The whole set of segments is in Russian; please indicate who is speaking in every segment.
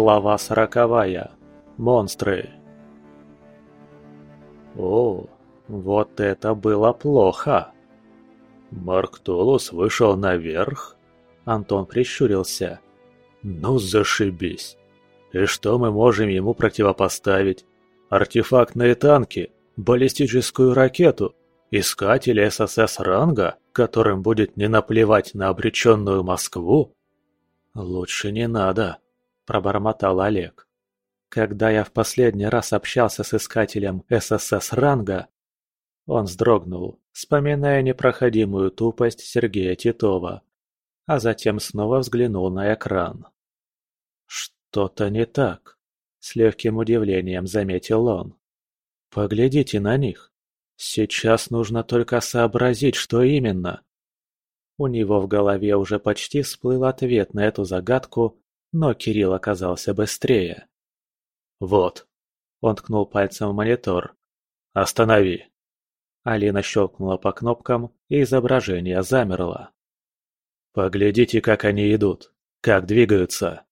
Speaker 1: Глава сороковая. Монстры. О, вот это было плохо. Марк Толус вышел наверх? Антон прищурился. Ну зашибись. И что мы можем ему противопоставить? Артефактные танки, баллистическую ракету, искатели ССС ранга, которым будет не наплевать на обреченную Москву? Лучше не надо пробормотал Олег. Когда я в последний раз общался с искателем ССС ранга, он вздрогнул, вспоминая непроходимую тупость Сергея Титова, а затем снова взглянул на экран. «Что-то не так», — с легким удивлением заметил он. «Поглядите на них. Сейчас нужно только сообразить, что именно». У него в голове уже почти всплыл ответ на эту загадку, но Кирилл оказался быстрее. «Вот!» – он ткнул пальцем в монитор. «Останови!» Алина щелкнула по кнопкам, и изображение замерло. «Поглядите, как они идут, как двигаются!»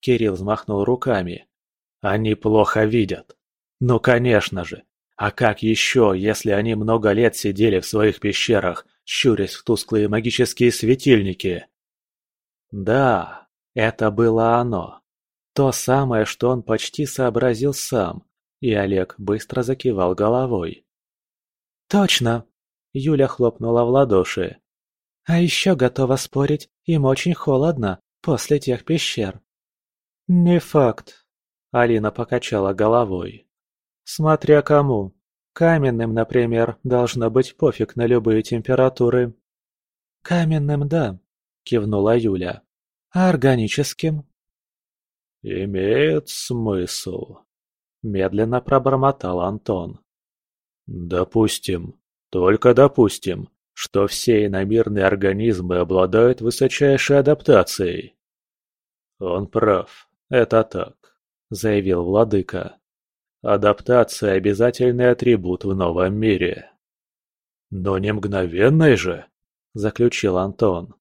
Speaker 1: Кирилл взмахнул руками. «Они плохо видят!» «Ну, конечно же! А как еще, если они много лет сидели в своих пещерах, щурясь в тусклые магические светильники?» «Да, это было оно. То самое, что он почти сообразил сам, и Олег быстро закивал головой. «Точно!» – Юля хлопнула в ладоши. «А еще готова спорить, им очень холодно после тех пещер». «Не факт», – Алина покачала головой. «Смотря кому. Каменным, например, должно быть пофиг на любые температуры». «Каменным, да», – кивнула Юля. А органическим?
Speaker 2: «Имеет смысл», — медленно пробормотал Антон. «Допустим, только допустим, что все иномирные организмы обладают высочайшей адаптацией». «Он прав, это так», — заявил владыка. «Адаптация — обязательный атрибут в новом мире». «Но не мгновенный же», — заключил Антон.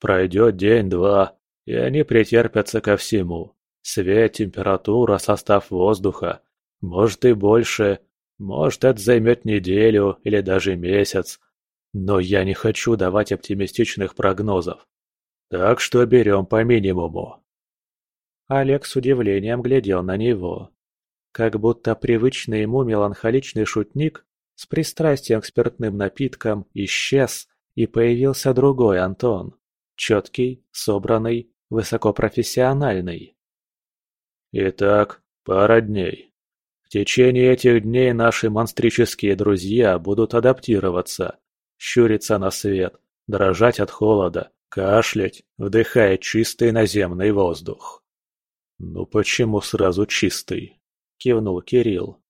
Speaker 2: «Пройдет день-два, и они претерпятся ко всему. Свет, температура, состав воздуха. Может и больше. Может это займет неделю или даже месяц. Но я не хочу давать оптимистичных прогнозов. Так что берем по минимуму.
Speaker 1: Олег с удивлением глядел на него. Как будто привычный ему меланхоличный шутник с пристрастием к спиртным напиткам исчез, и появился другой Антон. Четкий, собранный, высокопрофессиональный.
Speaker 2: Итак, пара дней. В течение этих дней наши монстрические друзья будут адаптироваться, щуриться на свет, дрожать от холода, кашлять, вдыхая чистый наземный воздух. «Ну почему сразу чистый?» – кивнул Кирилл.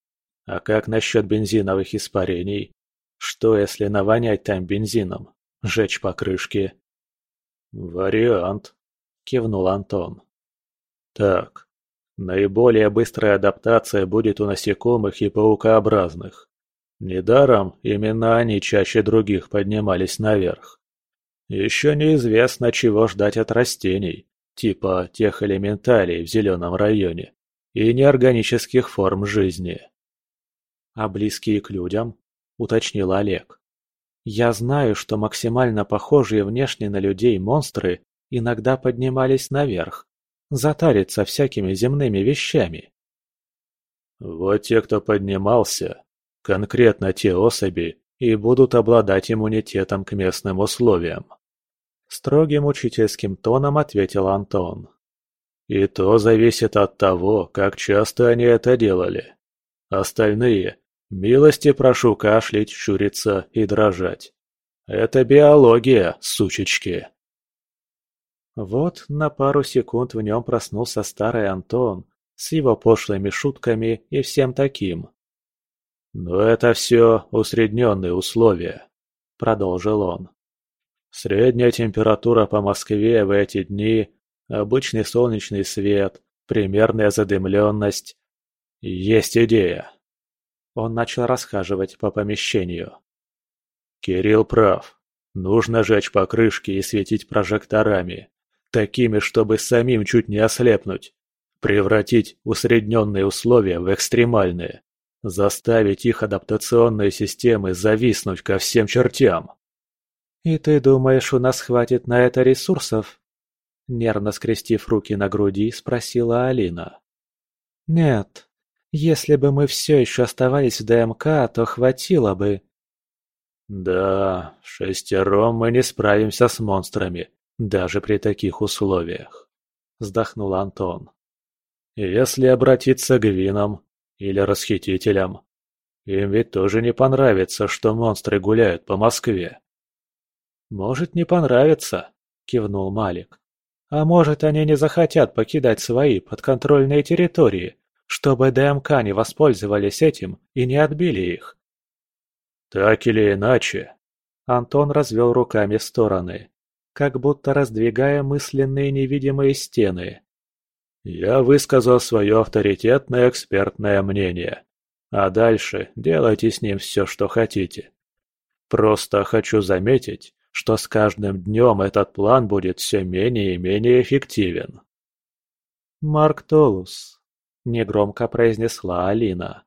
Speaker 2: «А как насчет бензиновых испарений? Что, если навонять там бензином? Жечь покрышки?» «Вариант», – кивнул Антон. «Так, наиболее быстрая адаптация будет у насекомых и паукообразных. Недаром именно они чаще других поднимались наверх. Еще неизвестно, чего ждать от растений, типа тех элементалей в зеленом районе, и неорганических форм жизни».
Speaker 1: «А близкие к людям?» – уточнил Олег. «Я знаю, что максимально похожие внешне на людей монстры иногда поднимались наверх, затариться всякими земными вещами.
Speaker 2: Вот те, кто поднимался, конкретно те особи, и будут обладать иммунитетом к местным условиям.
Speaker 1: Строгим учительским тоном ответил Антон.
Speaker 2: И то зависит от того, как часто они это делали. Остальные – милости прошу кашлять, щуриться и дрожать. Это биология, сучечки.
Speaker 1: Вот на пару секунд в нем проснулся старый Антон с его пошлыми шутками и всем таким.
Speaker 2: «Но это все усредненные условия», — продолжил он. «Средняя температура по Москве в эти дни, обычный солнечный свет, примерная задымленность. Есть идея».
Speaker 1: Он начал расхаживать по помещению.
Speaker 2: «Кирилл прав. Нужно жечь покрышки и светить прожекторами. Такими, чтобы самим чуть не ослепнуть.
Speaker 1: Превратить усредненные условия в экстремальные. Заставить их адаптационные системы зависнуть ко всем чертям.
Speaker 2: «И ты думаешь, у нас хватит на это ресурсов?» Нервно скрестив руки на груди, спросила Алина. «Нет. Если бы мы все еще оставались в ДМК, то хватило бы».
Speaker 1: «Да, шестером мы не справимся с монстрами, даже при таких условиях», — вздохнул Антон. «Если обратиться к винам или расхитителям, им ведь тоже не понравится, что монстры гуляют по Москве».
Speaker 2: «Может, не понравится», — кивнул Малик. «А может, они не захотят покидать свои подконтрольные территории, чтобы ДМК не воспользовались этим и не отбили их».
Speaker 1: «Так или иначе», — Антон развел руками в стороны, как будто раздвигая мысленные невидимые стены. «Я высказал свое авторитетное экспертное мнение, а дальше делайте с ним все, что хотите. Просто хочу заметить, что с каждым днем этот план будет все менее и менее эффективен.
Speaker 2: «Марк Толус», — негромко произнесла Алина.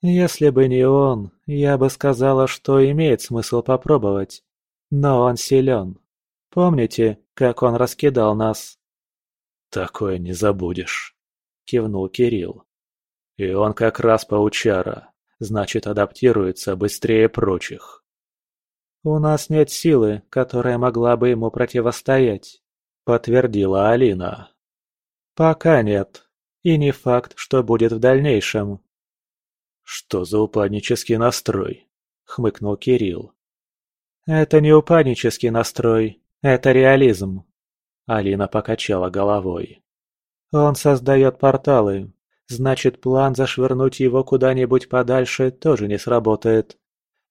Speaker 2: «Если бы не он, я бы сказала, что имеет смысл попробовать. Но он силен. Помните, как он раскидал нас?»
Speaker 1: «Такое не забудешь», — кивнул Кирилл. «И он как раз паучара, значит, адаптируется быстрее прочих».
Speaker 2: «У нас нет силы, которая могла бы ему противостоять», — подтвердила Алина. «Пока нет. И не факт, что будет в дальнейшем».
Speaker 1: «Что за упаднический настрой?» — хмыкнул Кирилл.
Speaker 2: «Это не упаднический настрой, это реализм», — Алина покачала головой. «Он создает порталы, значит план зашвырнуть его куда-нибудь подальше тоже не сработает.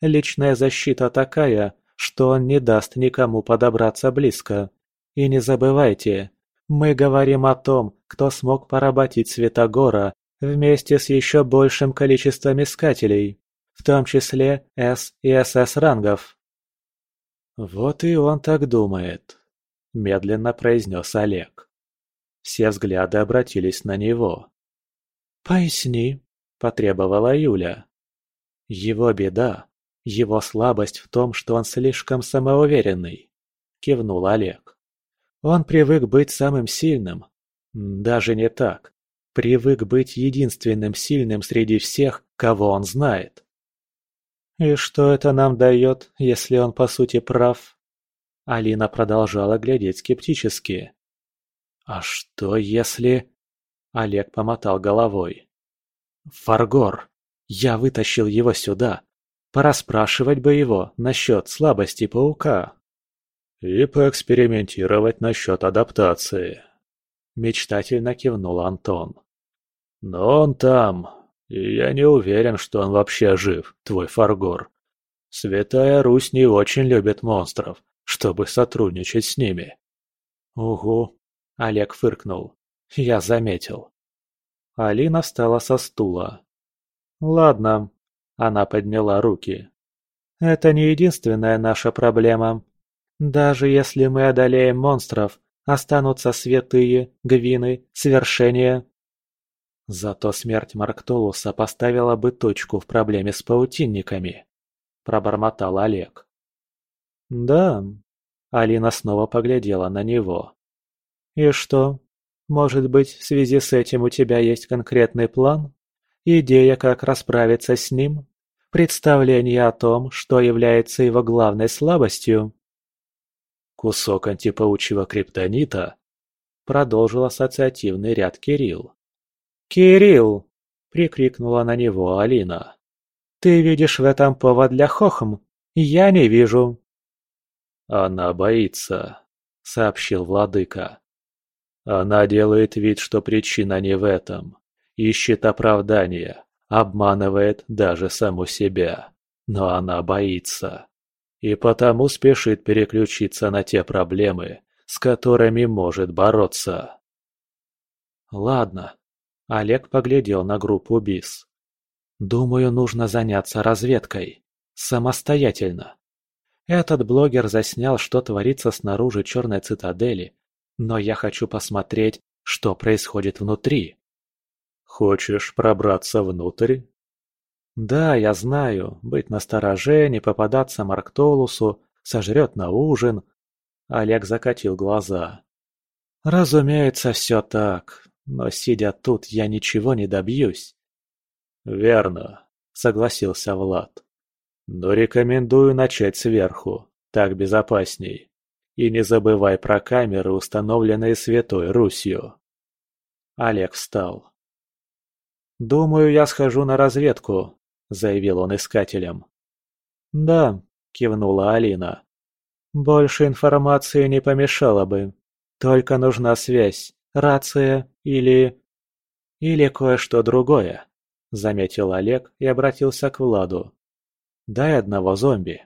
Speaker 2: Личная защита такая, что он не даст никому подобраться близко. И не забывайте, мы говорим о том, кто смог поработить Светогора вместе с еще большим количеством искателей, в том числе С и СС рангов.
Speaker 1: «Вот и он так думает», – медленно произнес Олег. Все взгляды обратились на него.
Speaker 2: «Поясни», – потребовала Юля.
Speaker 1: «Его беда его слабость в том, что он слишком самоуверенный, кивнул Олег. Он привык быть самым сильным. Даже не так. Привык быть единственным сильным среди всех, кого он знает.
Speaker 2: «И что это нам дает, если он по сути прав?»
Speaker 1: Алина продолжала глядеть скептически. «А что если...» Олег помотал головой. «Фаргор! Я вытащил его сюда, Пораспрашивать бы его насчет слабости паука. И поэкспериментировать насчет адаптации. Мечтательно кивнул Антон. Но он там, и я не уверен, что он вообще жив, твой Фаргор. Святая Русь не очень любит монстров, чтобы сотрудничать с ними.
Speaker 2: Угу, Олег фыркнул. Я заметил. Алина встала со стула. Ладно, она подняла руки. «Это не единственная наша проблема. Даже если мы одолеем монстров, останутся святые, гвины, свершения».
Speaker 1: Зато смерть Марктолуса поставила бы точку в проблеме с паутинниками, пробормотал Олег.
Speaker 2: Да, Алина снова поглядела на него. И что? Может быть, в связи с этим у тебя есть конкретный план? Идея, как расправиться с ним? Представление о том, что является его главной слабостью?
Speaker 1: Кусок антипаучьего криптонита? Продолжил ассоциативный ряд Кирилл.
Speaker 2: «Кирилл!» – прикрикнула на него Алина. «Ты видишь в этом повод для хохм? Я не вижу!»
Speaker 1: «Она боится», – сообщил владыка. «Она делает вид, что причина не в этом ищет оправдания, обманывает даже саму себя. Но она боится. И потому спешит переключиться на те проблемы, с которыми может бороться.
Speaker 2: Ладно. Олег поглядел на группу БИС. Думаю, нужно заняться разведкой. Самостоятельно. Этот блогер заснял, что творится снаружи черной цитадели, но я хочу посмотреть, что происходит внутри.
Speaker 1: Хочешь пробраться внутрь?
Speaker 2: Да, я знаю, быть настороже, не попадаться Марктолусу, сожрет на ужин. Олег закатил глаза. Разумеется, все так, но сидя тут, я ничего не добьюсь.
Speaker 1: Верно, согласился Влад. Но рекомендую начать сверху, так безопасней. И не забывай про камеры, установленные Святой Русью.
Speaker 2: Олег встал. «Думаю, я схожу на разведку», — заявил он искателям. «Да», — кивнула Алина. «Больше информации не помешало бы. Только нужна связь, рация или... или кое-что другое», — заметил Олег и обратился к Владу. «Дай одного зомби».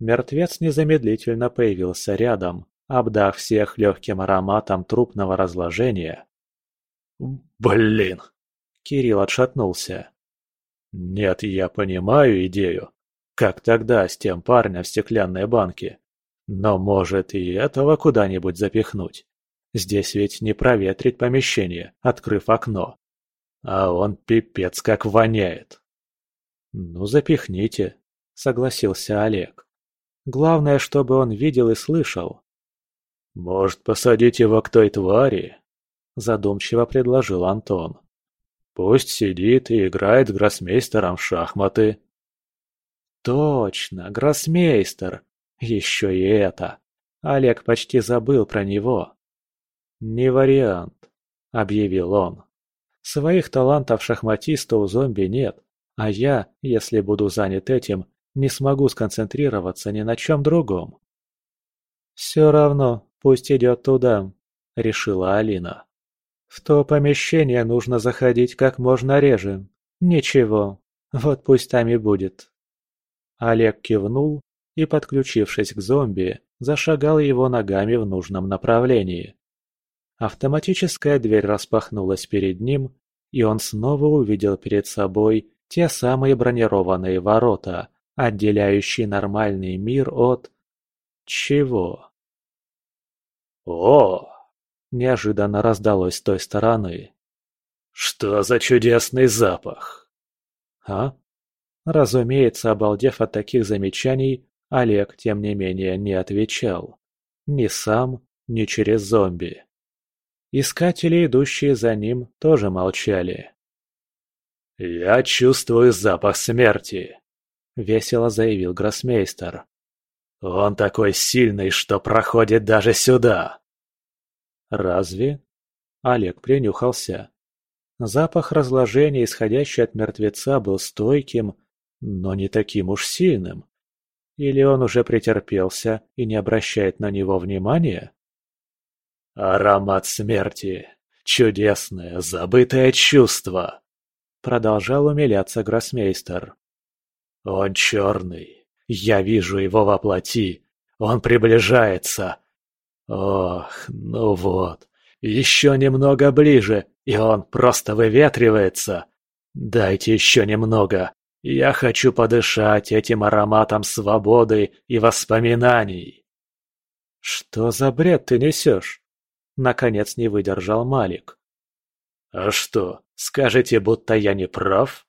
Speaker 2: Мертвец незамедлительно появился рядом, обдав всех легким ароматом трупного разложения.
Speaker 1: «Блин!»
Speaker 2: Кирилл отшатнулся.
Speaker 1: «Нет, я понимаю идею. Как тогда с тем парнем в стеклянной банке. Но может и этого куда-нибудь запихнуть. Здесь ведь не проветрить помещение, открыв окно. А он пипец как воняет».
Speaker 2: «Ну, запихните», — согласился Олег. «Главное, чтобы он видел и слышал».
Speaker 1: «Может, посадить его к той твари?» — задумчиво предложил Антон. «Пусть сидит и играет с гроссмейстером в шахматы».
Speaker 2: «Точно, гроссмейстер! Еще и это! Олег почти забыл про него». «Не вариант», — объявил он. «Своих талантов шахматиста у зомби нет, а я, если буду занят этим, не смогу сконцентрироваться ни на чем другом». «Все равно, пусть идет туда», — решила Алина. В то помещение нужно заходить как можно реже. Ничего, вот пусть там и будет. Олег кивнул и, подключившись к зомби, зашагал его ногами в нужном направлении. Автоматическая дверь распахнулась перед ним, и он снова увидел перед собой те самые бронированные ворота, отделяющие нормальный мир от... чего?
Speaker 1: О!
Speaker 2: неожиданно раздалось с той стороны.
Speaker 1: «Что за чудесный запах?»
Speaker 2: «А?» Разумеется, обалдев от таких замечаний, Олег, тем не менее, не отвечал. Ни сам, ни через зомби. Искатели, идущие за ним, тоже молчали.
Speaker 1: «Я чувствую запах смерти», —
Speaker 2: весело заявил гроссмейстер.
Speaker 1: «Он такой сильный, что проходит даже сюда!»
Speaker 2: «Разве?» Олег принюхался. Запах разложения, исходящий от мертвеца, был стойким, но не таким уж сильным. Или он уже претерпелся и не обращает на него внимания?
Speaker 1: «Аромат смерти! Чудесное, забытое чувство!» Продолжал умиляться гроссмейстер. «Он черный. Я вижу его во плоти. Он приближается. Ох, ну вот. Еще немного ближе, и он просто выветривается. Дайте еще немного. Я хочу подышать этим ароматом свободы и воспоминаний.
Speaker 2: Что за бред ты несешь? Наконец не выдержал Малик.
Speaker 1: А что, скажете, будто я не прав?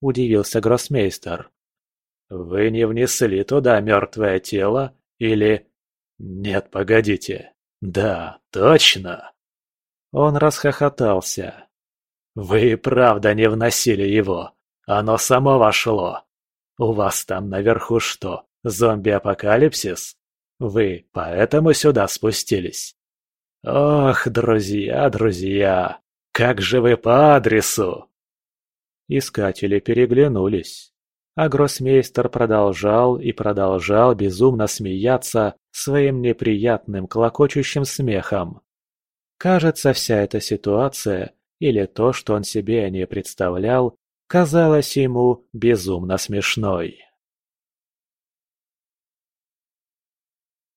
Speaker 1: Удивился гроссмейстер. Вы не внесли туда мертвое тело или «Нет, погодите. Да, точно!» Он расхохотался. «Вы правда не вносили его. Оно само вошло. У вас там наверху что, зомби-апокалипсис? Вы поэтому сюда спустились? Ох, друзья, друзья, как же вы по адресу!»
Speaker 2: Искатели переглянулись. А гроссмейстер продолжал и продолжал безумно смеяться своим неприятным клокочущим смехом. Кажется, вся эта ситуация, или то, что он себе не представлял, казалась ему безумно смешной.